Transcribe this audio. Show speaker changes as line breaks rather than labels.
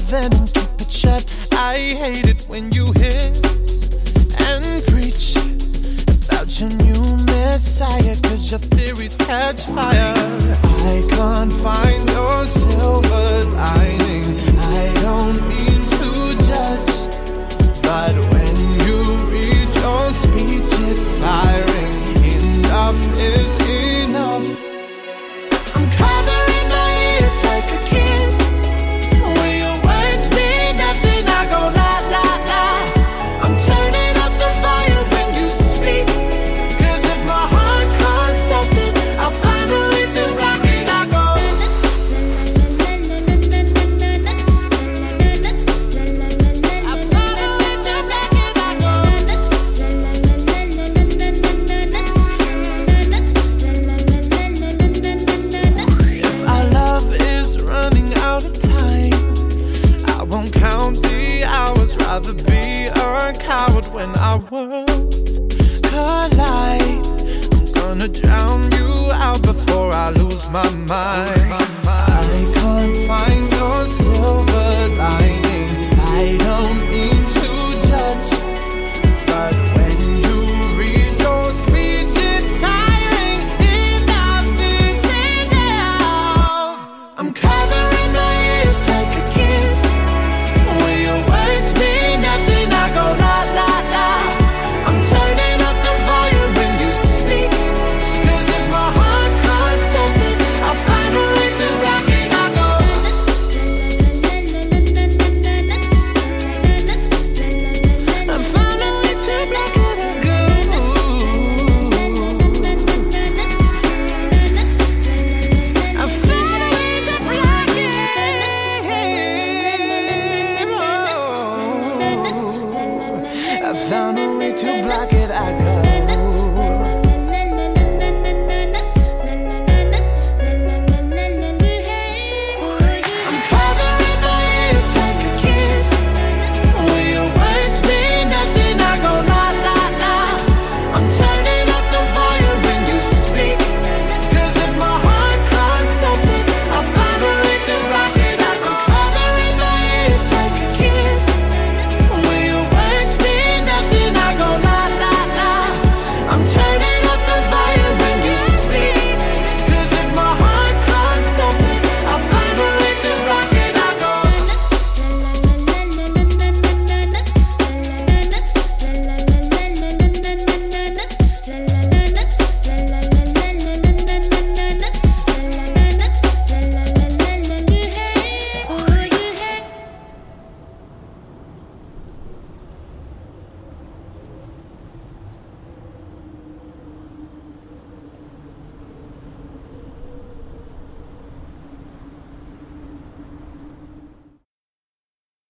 venom, keep it shut. I hate it when you hiss and preach about your new messiah, cause your theories catch fire. I can't find Rather be a coward when our worlds collide. I'm gonna drown you out before I lose my mind. I found a way to block it. I could.